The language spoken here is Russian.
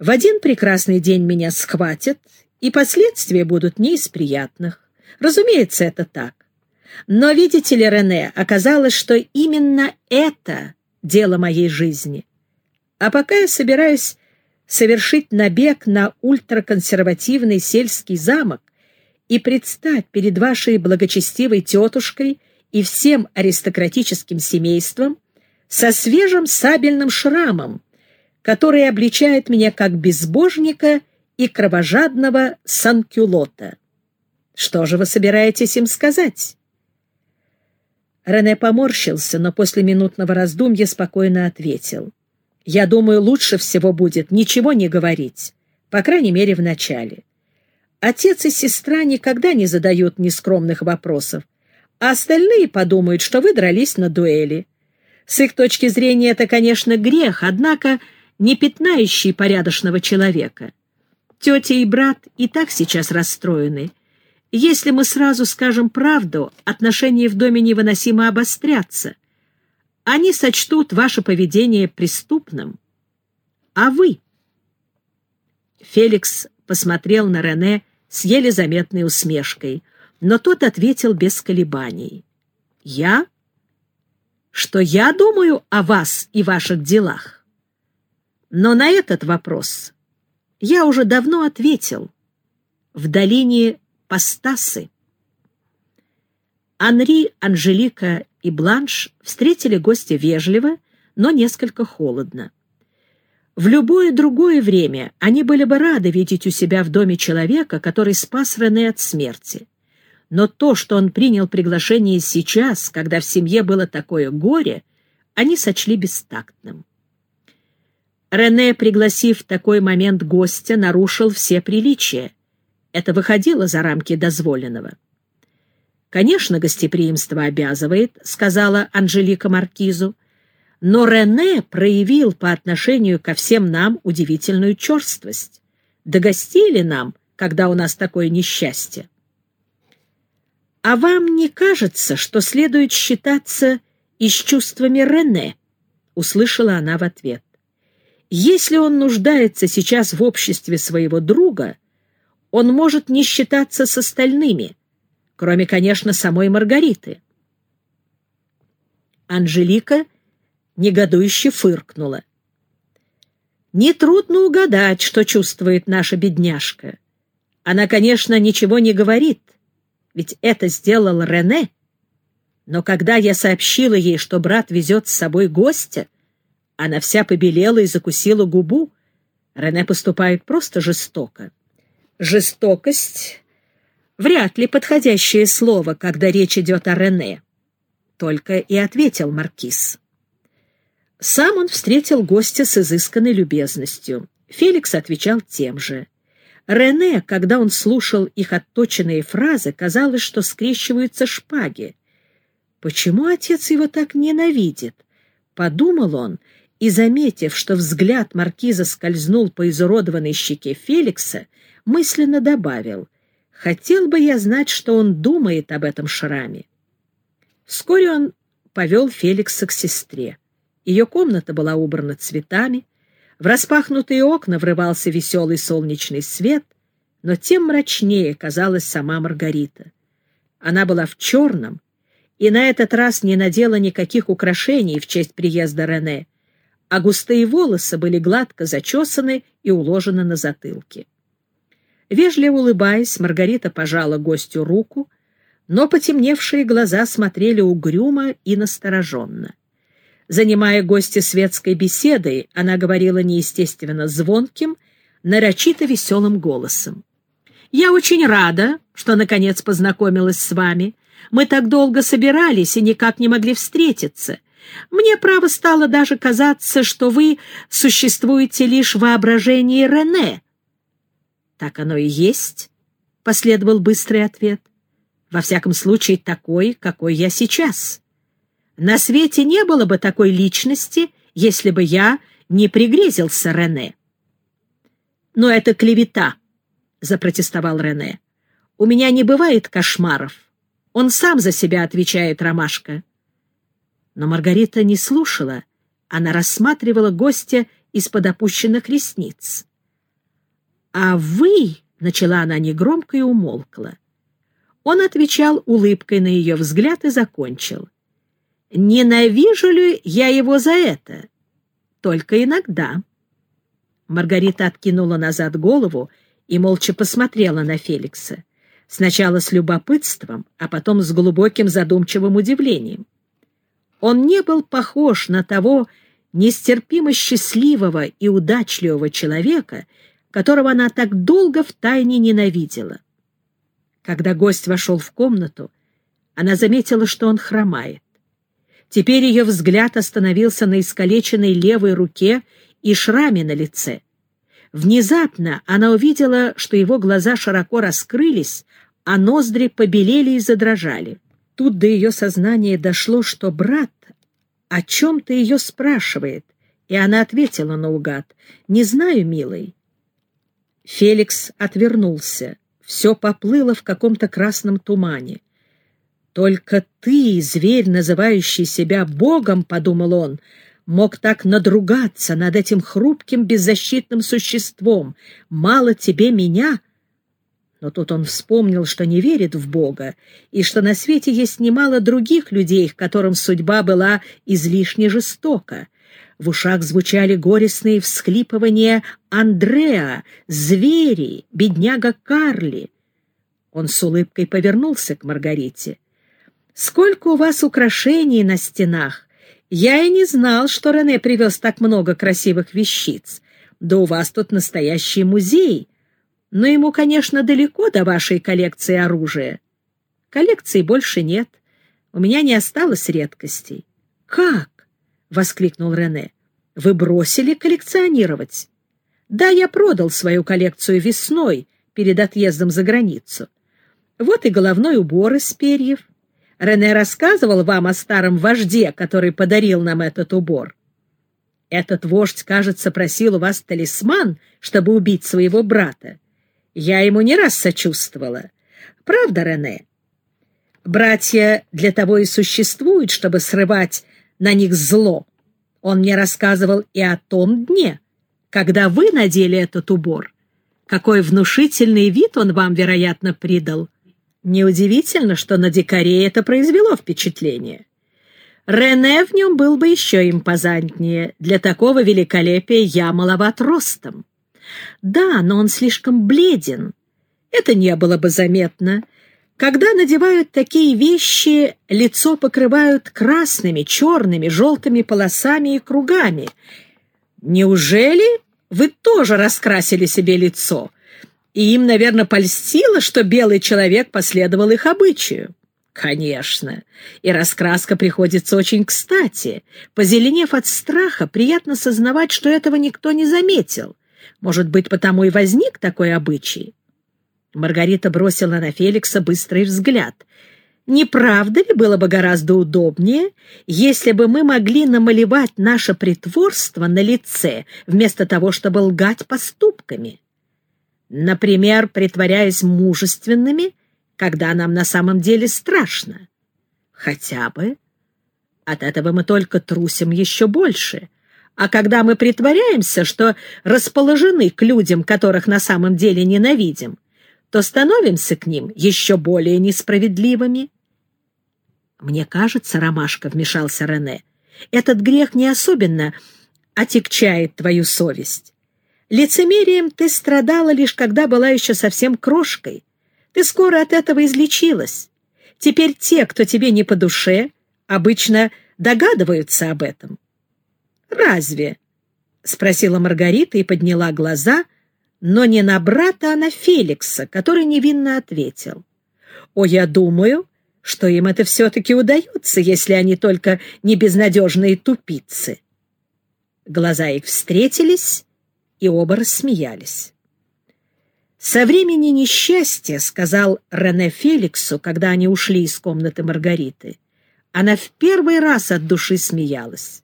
В один прекрасный день меня схватят, и последствия будут не из приятных. Разумеется, это так. Но, видите ли, Рене, оказалось, что именно это дело моей жизни. А пока я собираюсь совершить набег на ультраконсервативный сельский замок и предстать перед вашей благочестивой тетушкой и всем аристократическим семейством со свежим сабельным шрамом, который обличает меня как безбожника и кровожадного санкюлота. Что же вы собираетесь им сказать? Рене поморщился, но после минутного раздумья спокойно ответил. «Я думаю, лучше всего будет ничего не говорить, по крайней мере, в начале. Отец и сестра никогда не задают нескромных вопросов, а остальные подумают, что вы дрались на дуэли. С их точки зрения это, конечно, грех, однако не пятнающий порядочного человека. Тетя и брат и так сейчас расстроены. Если мы сразу скажем правду, отношения в доме невыносимо обострятся. Они сочтут ваше поведение преступным. А вы? Феликс посмотрел на Рене с еле заметной усмешкой, но тот ответил без колебаний. «Я? Что я думаю о вас и ваших делах?» Но на этот вопрос я уже давно ответил. В долине Пастасы. Анри, Анжелика и Бланш встретили гостя вежливо, но несколько холодно. В любое другое время они были бы рады видеть у себя в доме человека, который спас Рене от смерти. Но то, что он принял приглашение сейчас, когда в семье было такое горе, они сочли бестактным. Рене, пригласив в такой момент гостя, нарушил все приличия. Это выходило за рамки дозволенного. «Конечно, гостеприимство обязывает», — сказала Анжелика Маркизу, «но Рене проявил по отношению ко всем нам удивительную черствость. Догостили нам, когда у нас такое несчастье?» «А вам не кажется, что следует считаться и с чувствами Рене?» — услышала она в ответ. Если он нуждается сейчас в обществе своего друга, он может не считаться с остальными, кроме, конечно, самой Маргариты. Анжелика негодующе фыркнула. Нетрудно угадать, что чувствует наша бедняжка. Она, конечно, ничего не говорит, ведь это сделал Рене. Но когда я сообщила ей, что брат везет с собой гостя, она вся побелела и закусила губу. Рене поступает просто жестоко. Жестокость — вряд ли подходящее слово, когда речь идет о Рене. Только и ответил Маркиз. Сам он встретил гостя с изысканной любезностью. Феликс отвечал тем же. Рене, когда он слушал их отточенные фразы, казалось, что скрещиваются шпаги. Почему отец его так ненавидит? Подумал он и, заметив, что взгляд маркиза скользнул по изуродованной щеке Феликса, мысленно добавил, «Хотел бы я знать, что он думает об этом шраме». Вскоре он повел Феликса к сестре. Ее комната была убрана цветами, в распахнутые окна врывался веселый солнечный свет, но тем мрачнее казалась сама Маргарита. Она была в черном и на этот раз не надела никаких украшений в честь приезда Рене, а густые волосы были гладко зачесаны и уложены на затылке. Вежливо улыбаясь, Маргарита пожала гостю руку, но потемневшие глаза смотрели угрюмо и настороженно. Занимая гостя светской беседой, она говорила неестественно звонким, нарочито веселым голосом. «Я очень рада, что, наконец, познакомилась с вами. Мы так долго собирались и никак не могли встретиться. Мне, право, стало даже казаться, что вы существуете лишь в воображении Рене. Так оно и есть, — последовал быстрый ответ. Во всяком случае, такой, какой я сейчас. На свете не было бы такой личности, если бы я не пригрезился Рене. Но это клевета, — запротестовал Рене. У меня не бывает кошмаров. Он сам за себя отвечает, Ромашка. Но Маргарита не слушала, она рассматривала гостя из-под опущенных ресниц. «А вы...» — начала она негромко и умолкла. Он отвечал улыбкой на ее взгляд и закончил. «Ненавижу ли я его за это? Только иногда». Маргарита откинула назад голову и молча посмотрела на Феликса. Сначала с любопытством, а потом с глубоким задумчивым удивлением. Он не был похож на того нестерпимо счастливого и удачливого человека, которого она так долго втайне ненавидела. Когда гость вошел в комнату, она заметила, что он хромает. Теперь ее взгляд остановился на искалеченной левой руке и шраме на лице. Внезапно она увидела, что его глаза широко раскрылись, а ноздри побелели и задрожали. Тут до ее сознания дошло, что брат о чем-то ее спрашивает, и она ответила наугад. «Не знаю, милый». Феликс отвернулся. Все поплыло в каком-то красном тумане. «Только ты, зверь, называющий себя Богом, — подумал он, — мог так надругаться над этим хрупким беззащитным существом. Мало тебе меня, но тут он вспомнил, что не верит в Бога, и что на свете есть немало других людей, которым судьба была излишне жестока. В ушах звучали горестные всхлипывания Андреа, звери, бедняга Карли. Он с улыбкой повернулся к Маргарите. «Сколько у вас украшений на стенах! Я и не знал, что Рене привез так много красивых вещиц. Да у вас тут настоящий музей!» Но ему, конечно, далеко до вашей коллекции оружия. Коллекции больше нет. У меня не осталось редкостей. Как? — воскликнул Рене. Вы бросили коллекционировать? Да, я продал свою коллекцию весной, перед отъездом за границу. Вот и головной убор из перьев. Рене рассказывал вам о старом вожде, который подарил нам этот убор. Этот вождь, кажется, просил у вас талисман, чтобы убить своего брата. Я ему не раз сочувствовала. Правда, Рене? Братья для того и существуют, чтобы срывать на них зло. Он мне рассказывал и о том дне, когда вы надели этот убор. Какой внушительный вид он вам, вероятно, придал. Неудивительно, что на дикаре это произвело впечатление. Рене в нем был бы еще импозантнее. Для такого великолепия я маловат ростом. Да, но он слишком бледен. Это не было бы заметно. Когда надевают такие вещи, лицо покрывают красными, черными, желтыми полосами и кругами. Неужели вы тоже раскрасили себе лицо? И им, наверное, польстило, что белый человек последовал их обычаю. Конечно, и раскраска приходится очень кстати. Позеленев от страха, приятно сознавать, что этого никто не заметил. Может быть, потому и возник такой обычай? Маргарита бросила на Феликса быстрый взгляд. Не правда ли было бы гораздо удобнее, если бы мы могли намалевать наше притворство на лице, вместо того, чтобы лгать поступками? Например, притворяясь мужественными, когда нам на самом деле страшно. Хотя бы. От этого мы только трусим еще больше — а когда мы притворяемся, что расположены к людям, которых на самом деле ненавидим, то становимся к ним еще более несправедливыми. «Мне кажется, Ромашка», — вмешался Рене, — «этот грех не особенно отягчает твою совесть. Лицемерием ты страдала лишь когда была еще совсем крошкой. Ты скоро от этого излечилась. Теперь те, кто тебе не по душе, обычно догадываются об этом. «Разве?» — спросила Маргарита и подняла глаза, но не на брата, а на Феликса, который невинно ответил. «О, я думаю, что им это все-таки удается, если они только не безнадежные тупицы». Глаза их встретились, и оба рассмеялись. «Со времени несчастья, — сказал Рене Феликсу, когда они ушли из комнаты Маргариты, — она в первый раз от души смеялась.